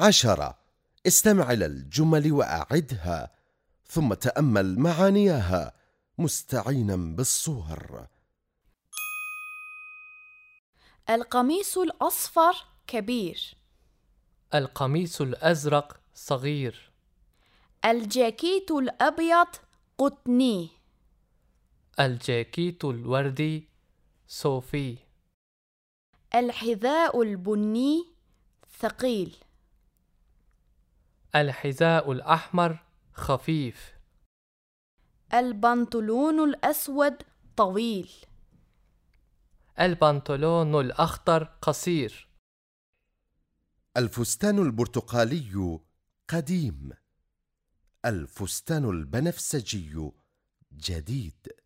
عشرة. استمع إلى الجمل وأعدها ثم تأمل معانيها مستعينا بالصور. القميص الأصفر كبير. القميص الأزرق صغير. الجاكيت الأبيض قطني. الجاكيت الوردي صوفي. الحذاء البني ثقيل. الحذاء الأحمر خفيف. البنطلون الأسود طويل. البنطلون الأخضر قصير. الفستان البرتقالي قديم. الفستان البنفسجي جديد.